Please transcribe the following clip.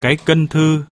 Cái cân thư